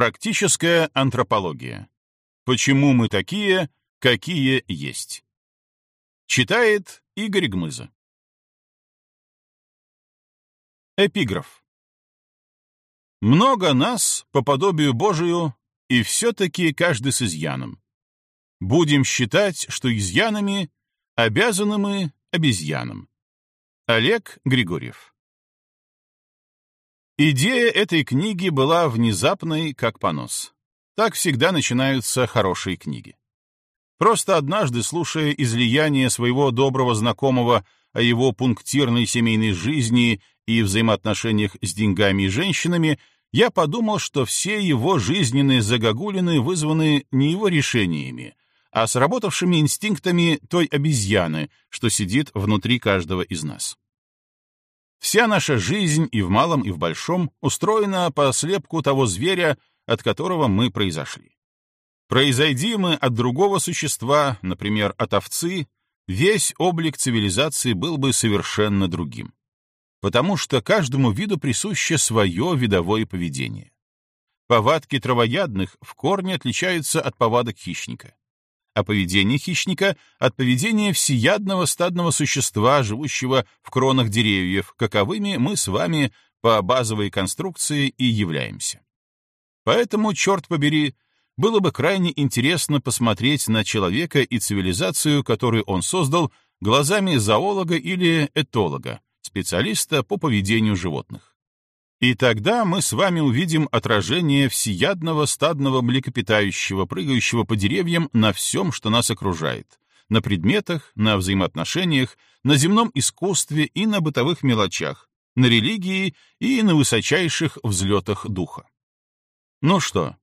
Практическая антропология. Почему мы такие, какие есть. Читает Игорь Гмыза. Эпиграф. Много нас, по подобию Божию, и все-таки каждый с изъяном. Будем считать, что изъянами обязаны мы обезьянам. Олег Григорьев. Идея этой книги была внезапной, как понос. Так всегда начинаются хорошие книги. Просто однажды, слушая излияние своего доброго знакомого о его пунктирной семейной жизни и взаимоотношениях с деньгами и женщинами, я подумал, что все его жизненные загогулины вызваны не его решениями, а сработавшими инстинктами той обезьяны, что сидит внутри каждого из нас. Вся наша жизнь и в малом, и в большом устроена по слепку того зверя, от которого мы произошли. Произойди мы от другого существа, например, от овцы, весь облик цивилизации был бы совершенно другим. Потому что каждому виду присуще свое видовое поведение. Повадки травоядных в корне отличаются от повадок хищника, а поведение хищника — от поведения всеядного стадного существа, живущего в кронах деревьев, каковыми мы с вами по базовой конструкции и являемся. Поэтому, черт побери, было бы крайне интересно посмотреть на человека и цивилизацию, которую он создал, глазами зоолога или этолога, специалиста по поведению животных. И тогда мы с вами увидим отражение всеядного стадного млекопитающего, прыгающего по деревьям на всем, что нас окружает, на предметах, на взаимоотношениях, на земном искусстве и на бытовых мелочах, на религии и на высочайших взлетах духа. Ну что,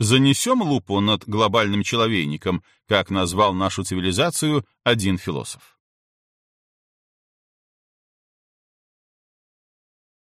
Занесем лупу над глобальным человейником, как назвал нашу цивилизацию один философ.